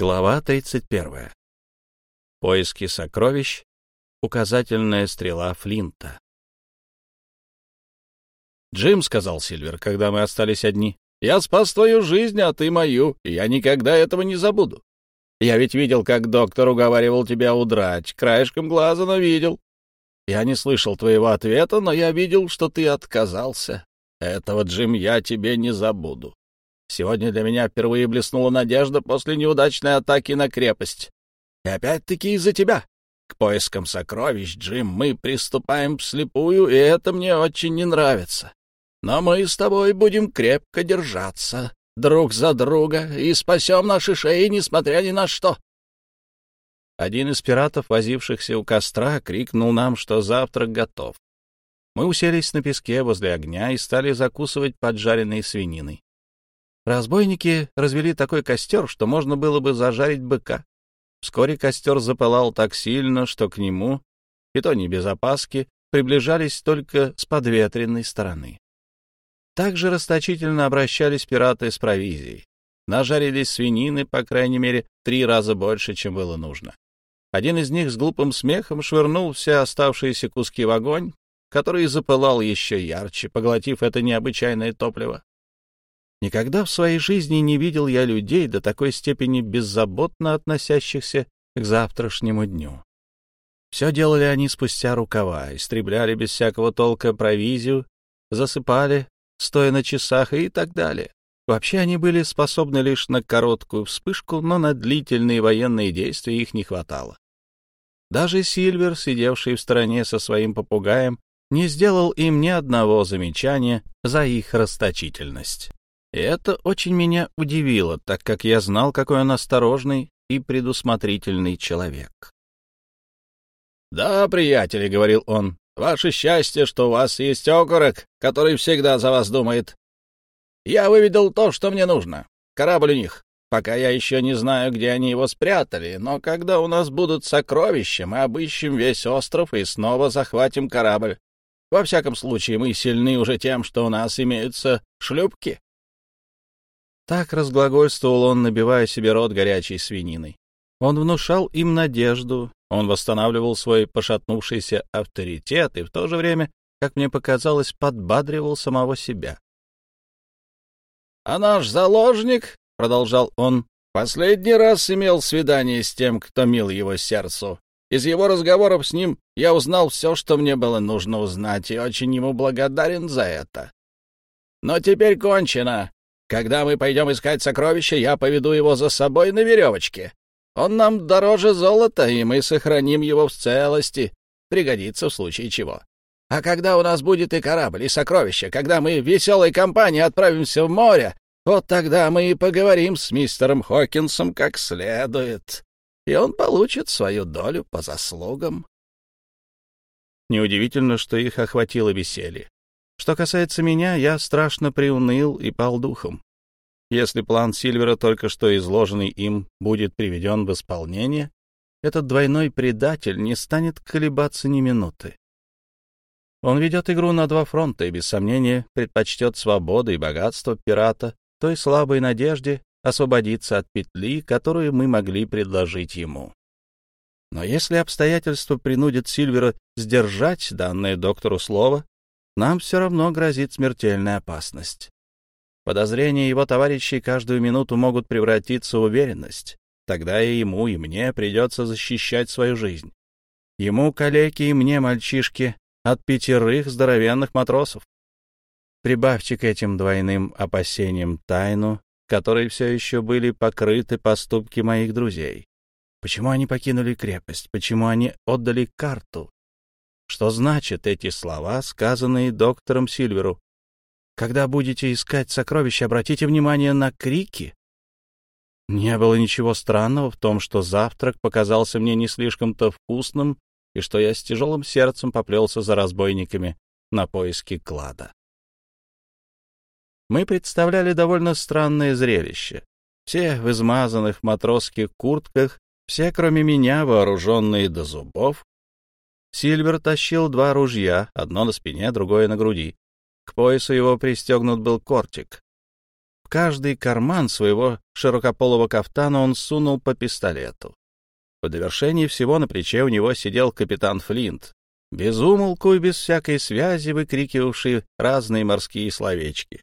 Глава 31. Поиски сокровищ. Указательная стрела Флинта. «Джим», — сказал Сильвер, когда мы остались одни, — «я спас твою жизнь, а ты мою, и я никогда этого не забуду. Я ведь видел, как доктор уговаривал тебя удрать, краешком глаза, но видел. Я не слышал твоего ответа, но я видел, что ты отказался. Этого, Джим, я тебе не забуду. Сегодня для меня впервые блеснула надежда после неудачной атаки на крепость. И опять-таки из-за тебя. К поискам сокровищ, Джим, мы приступаем вслепую, и это мне очень не нравится. Но мы с тобой будем крепко держаться друг за друга и спасем наши шеи, несмотря ни на что. Один из пиратов, возившихся у костра, крикнул нам, что завтрак готов. Мы уселись на песке возле огня и стали закусывать поджаренной свининой. Разбойники развели такой костер, что можно было бы зажарить быка. Вскоре костер запылал так сильно, что к нему, и то не без опаски, приближались только с подветренной стороны. Также расточительно обращались пираты с провизией. Нажарились свинины, по крайней мере, три раза больше, чем было нужно. Один из них с глупым смехом швырнул все оставшиеся куски в огонь, который запылал еще ярче, поглотив это необычайное топливо. Никогда в своей жизни не видел я людей до такой степени беззаботно относящихся к завтрашнему дню. Все делали они спустя рукава, истребляли без всякого толка провизию, засыпали, стоя на часах и так далее. Вообще они были способны лишь на короткую вспышку, но на длительные военные действия их не хватало. Даже Сильвер, сидевший в стороне со своим попугаем, не сделал им ни одного замечания за их расточительность. И это очень меня удивило, так как я знал, какой он осторожный и предусмотрительный человек. «Да, приятели», — говорил он, — «ваше счастье, что у вас есть окорок, который всегда за вас думает. Я выведал то, что мне нужно. Корабль у них. Пока я еще не знаю, где они его спрятали, но когда у нас будут сокровища, мы обыщем весь остров и снова захватим корабль. Во всяком случае, мы сильны уже тем, что у нас имеются шлюпки. Так разглагольствовал он, набивая себе рот горячей свининой. Он внушал им надежду, он восстанавливал свой пошатнувшийся авторитет и в то же время, как мне показалось, подбадривал самого себя. «А наш заложник, — продолжал он, — последний раз имел свидание с тем, кто мил его сердцу. Из его разговоров с ним я узнал все, что мне было нужно узнать, и очень ему благодарен за это. Но теперь кончено. Когда мы пойдем искать сокровища, я поведу его за собой на веревочке. Он нам дороже золота, и мы сохраним его в целости. Пригодится в случае чего. А когда у нас будет и корабль, и сокровища, когда мы веселой компании отправимся в море, вот тогда мы и поговорим с мистером Хокинсом как следует, и он получит свою долю по заслугам. Неудивительно, что их охватило веселье. Что касается меня, я страшно приуныл и пал духом. Если план Сильвера, только что изложенный им, будет приведен в исполнение, этот двойной предатель не станет колебаться ни минуты. Он ведет игру на два фронта и, без сомнения, предпочтет свободу и богатство пирата той слабой надежде освободиться от петли, которую мы могли предложить ему. Но если обстоятельства принудят Сильвера сдержать данное доктору слово, нам все равно грозит смертельная опасность. Подозрения его товарищей каждую минуту могут превратиться в уверенность. Тогда и ему, и мне придется защищать свою жизнь. Ему, калеки, и мне, мальчишки, от пятерых здоровенных матросов. Прибавьте к этим двойным опасениям тайну, которой все еще были покрыты поступки моих друзей. Почему они покинули крепость? Почему они отдали карту? Что значат эти слова, сказанные доктором Сильверу? Когда будете искать сокровища, обратите внимание на крики. Не было ничего странного в том, что завтрак показался мне не слишком-то вкусным и что я с тяжелым сердцем поплелся за разбойниками на поиски клада. Мы представляли довольно странное зрелище. Все в измазанных матросских куртках, все, кроме меня, вооруженные до зубов, Сильвер тащил два ружья, одно на спине, другое на груди. К поясу его пристегнут был кортик. В каждый карман своего широкополого кафтана он сунул по пистолету. По довершении всего на плече у него сидел капитан Флинт, без умолку и без всякой связи выкрикивавший разные морские словечки.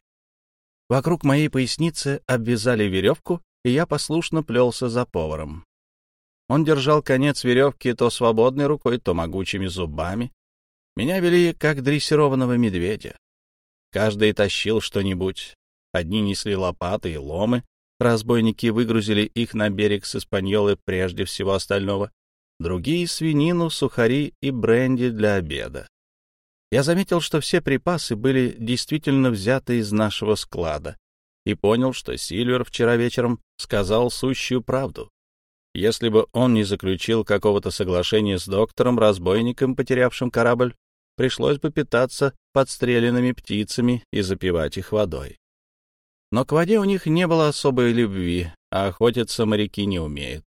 Вокруг моей поясницы обвязали веревку, и я послушно плелся за поваром. Он держал конец веревки то свободной рукой, то могучими зубами. Меня вели, как дрессированного медведя. Каждый тащил что-нибудь. Одни несли лопаты и ломы, разбойники выгрузили их на берег с Испаньолы прежде всего остального, другие — свинину, сухари и бренди для обеда. Я заметил, что все припасы были действительно взяты из нашего склада, и понял, что Сильвер вчера вечером сказал сущую правду. Если бы он не заключил какого-то соглашения с доктором-разбойником, потерявшим корабль, пришлось бы питаться подстреленными птицами и запивать их водой. Но к воде у них не было особой любви, а охотиться моряки не умеют.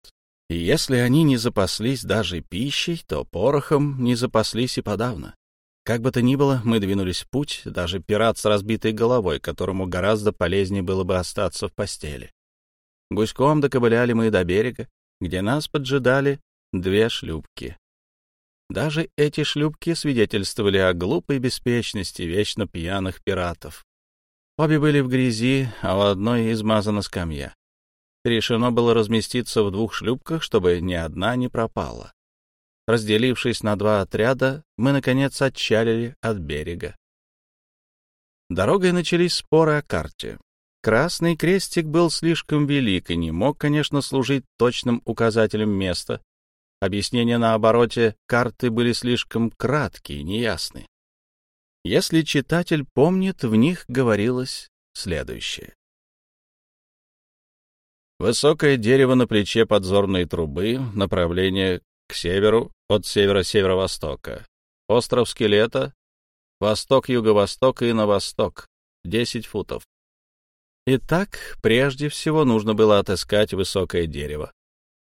И если они не запаслись даже пищей, то порохом не запаслись и подавно. Как бы то ни было, мы двинулись в путь, даже пират с разбитой головой, которому гораздо полезнее было бы остаться в постели. Гуськом доковыляли мы до берега, где нас поджидали две шлюпки. Даже эти шлюпки свидетельствовали о глупой беспечности вечно пьяных пиратов. Обе были в грязи, а у одной измазана скамья. Решено было разместиться в двух шлюпках, чтобы ни одна не пропала. Разделившись на два отряда, мы, наконец, отчалили от берега. Дорогой начались споры о карте. Красный крестик был слишком велик и не мог, конечно, служить точным указателем места. Объяснения на обороте карты были слишком краткие и неясны. Если читатель помнит, в них говорилось следующее. Высокое дерево на плече подзорной трубы, направление к северу от севера-северо-востока. Остров Скелета, восток-юго-восток и на восток, 10 футов. Итак, прежде всего нужно было отыскать высокое дерево.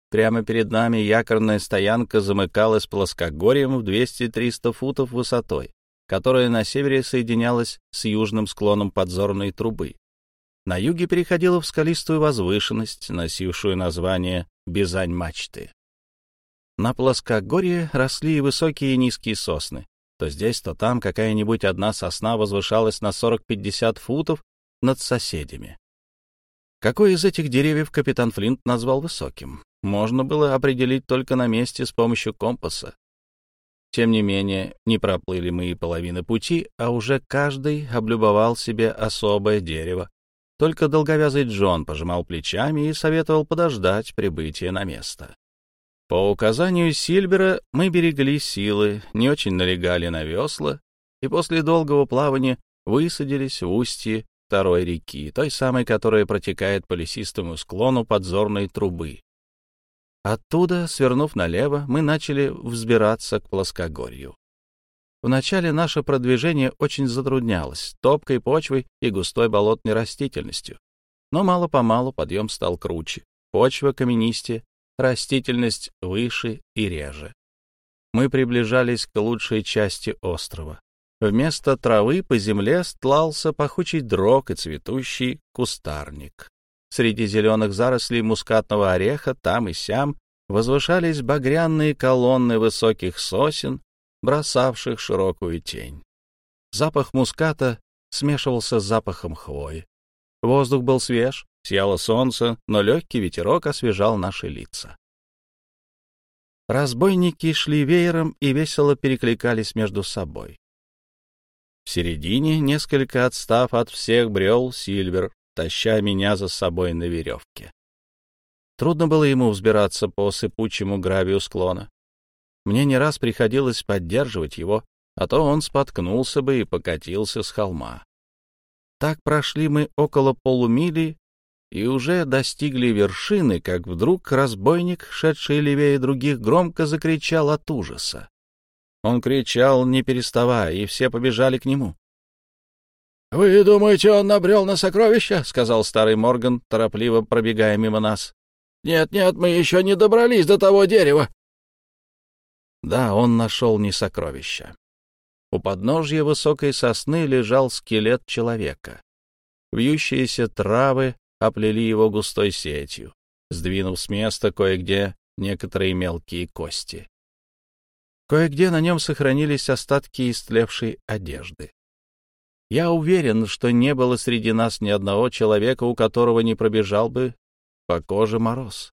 Прямо перед нами якорная стоянка замыкалась плоскогорьем в 200-300 футов высотой которая на севере соединялась с южным склоном подзорной трубы. На юге переходила в скалистую возвышенность, носившую название Бизань-мачты. На плоскогорье росли и высокие и низкие сосны. То здесь, то там какая-нибудь одна сосна возвышалась на 40-50 футов над соседями. Какой из этих деревьев капитан Флинт назвал высоким? Можно было определить только на месте с помощью компаса. Тем не менее, не проплыли мы и половины пути, а уже каждый облюбовал себе особое дерево. Только долговязый Джон пожимал плечами и советовал подождать прибытия на место. По указанию Сильбера мы берегли силы, не очень налегали на весла, и после долгого плавания высадились в устье второй реки, той самой, которая протекает по лесистому склону подзорной трубы. Оттуда, свернув налево, мы начали взбираться к плоскогорью. Вначале наше продвижение очень затруднялось топкой почвой и густой болотной растительностью. Но мало-помалу подъем стал круче, почва каменистее, растительность выше и реже. Мы приближались к лучшей части острова. Вместо травы по земле стлался пахучий дрог и цветущий кустарник. Среди зеленых зарослей мускатного ореха там и сям возвышались багряные колонны высоких сосен, бросавших широкую тень. Запах муската смешивался с запахом хвои. Воздух был свеж, сияло солнце, но легкий ветерок освежал наши лица. Разбойники шли веером и весело перекликались между собой. В середине, несколько отстав от всех, брел Сильвер, таща меня за собой на веревке. Трудно было ему взбираться по сыпучему гравию склона. Мне не раз приходилось поддерживать его, а то он споткнулся бы и покатился с холма. Так прошли мы около полумили и уже достигли вершины, как вдруг разбойник, шедший левее других, громко закричал от ужаса. Он кричал, не переставая, и все побежали к нему. — Вы думаете, он набрел на сокровища? — сказал старый Морган, торопливо пробегая мимо нас. — Нет, нет, мы еще не добрались до того дерева. Да, он нашел не сокровища. У подножья высокой сосны лежал скелет человека. вьющиеся травы оплели его густой сетью, сдвинув с места кое-где некоторые мелкие кости. Кое-где на нем сохранились остатки истлевшей одежды. Я уверен, что не было среди нас ни одного человека, у которого не пробежал бы по коже мороз.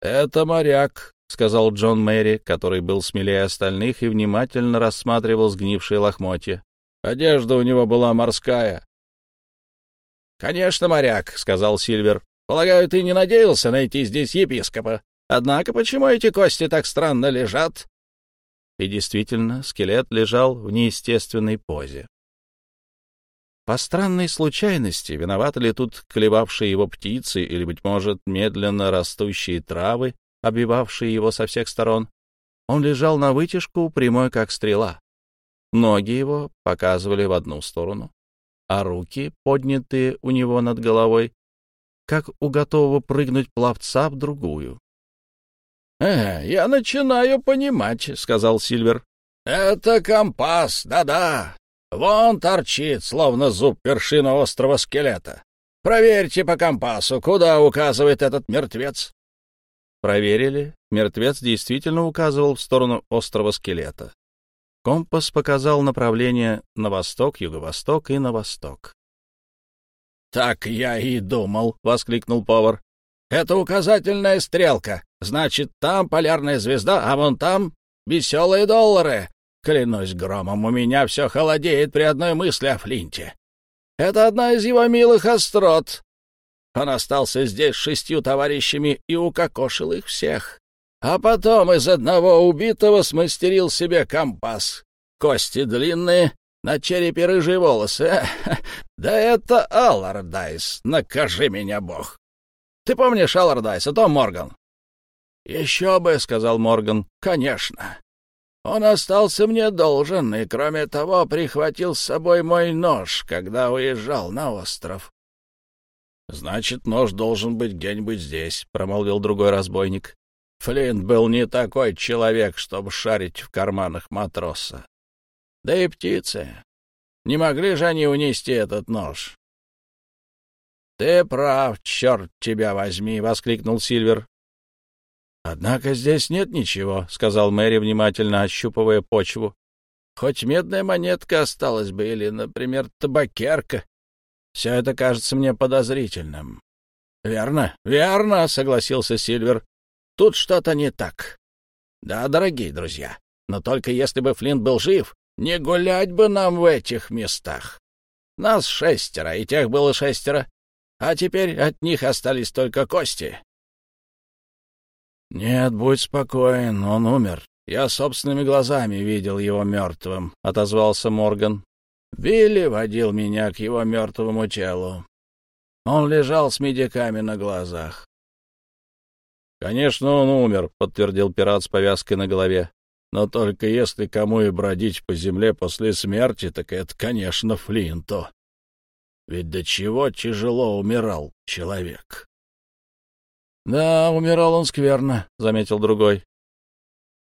«Это моряк», — сказал Джон Мэри, который был смелее остальных и внимательно рассматривал сгнившие лохмотья. «Одежда у него была морская». «Конечно, моряк», — сказал Сильвер. «Полагаю, ты не надеялся найти здесь епископа. Однако почему эти кости так странно лежат?» И действительно, скелет лежал в неестественной позе. По странной случайности, виноваты ли тут клевавшие его птицы или, быть может, медленно растущие травы, обвивавшие его со всех сторон, он лежал на вытяжку, прямой как стрела. Ноги его показывали в одну сторону, а руки, поднятые у него над головой, как у готового прыгнуть пловца в другую. «Э, я начинаю понимать», — сказал Сильвер. «Это компас, да-да. Вон торчит, словно зуб вершина острого скелета. Проверьте по компасу, куда указывает этот мертвец». Проверили. Мертвец действительно указывал в сторону острого скелета. Компас показал направление на восток, юго-восток и на восток. «Так я и думал», — воскликнул повар. «Это указательная стрелка. Значит, там полярная звезда, а вон там веселые доллары. Клянусь громом, у меня все холодеет при одной мысли о Флинте. Это одна из его милых острот. Он остался здесь шестью товарищами и укокошил их всех. А потом из одного убитого смастерил себе компас. Кости длинные, на черепе рыжие волосы. Да это Аллардайс, накажи меня бог. Ты помнишь Аллардайса, Том Морган? «Еще бы», — сказал Морган, — «конечно. Он остался мне должен, и, кроме того, прихватил с собой мой нож, когда уезжал на остров». «Значит, нож должен быть где-нибудь здесь», — промолвил другой разбойник. Флинт был не такой человек, чтобы шарить в карманах матроса. Да и птицы. Не могли же они унести этот нож? — Ты прав, черт тебя возьми! — воскликнул Сильвер. «Однако здесь нет ничего», — сказал Мэри, внимательно ощупывая почву. «Хоть медная монетка осталась бы, или, например, табакерка. Все это кажется мне подозрительным». «Верно, верно», — согласился Сильвер. «Тут что-то не так». «Да, дорогие друзья, но только если бы Флинт был жив, не гулять бы нам в этих местах. Нас шестеро, и тех было шестеро, а теперь от них остались только кости. «Нет, будь спокоен, он умер. Я собственными глазами видел его мертвым», — отозвался Морган. «Билли водил меня к его мертвому телу. Он лежал с медиками на глазах». «Конечно, он умер», — подтвердил пират с повязкой на голове. «Но только если кому и бродить по земле после смерти, так это, конечно, Флинто. Ведь до чего тяжело умирал человек». Да, умирал он скверно, — заметил другой.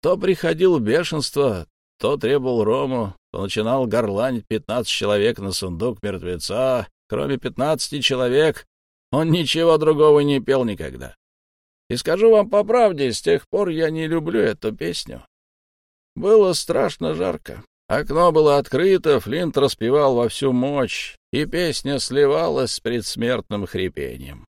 То приходил в бешенство, то требовал рому, то начинал горланить пятнадцать человек на сундук мертвеца. Кроме пятнадцати человек, он ничего другого не пел никогда. И скажу вам по правде, с тех пор я не люблю эту песню. Было страшно жарко. Окно было открыто, Флинт распевал во всю мощь, и песня сливалась с предсмертным хрипением.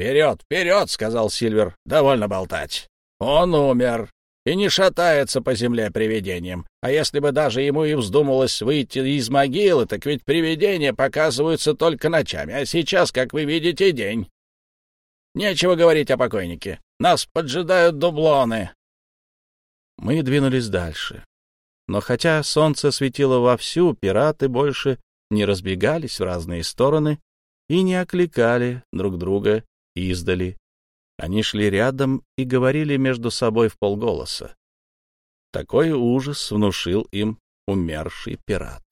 «Вперед, вперед!» — сказал Сильвер. «Довольно болтать. Он умер и не шатается по земле привидением. А если бы даже ему и вздумалось выйти из могилы, так ведь привидения показываются только ночами, а сейчас, как вы видите, день. Нечего говорить о покойнике. Нас поджидают дублоны». Мы двинулись дальше. Но хотя солнце светило вовсю, пираты больше не разбегались в разные стороны и не окликали друг друга издали. Они шли рядом и говорили между собой в полголоса. Такой ужас внушил им умерший пират.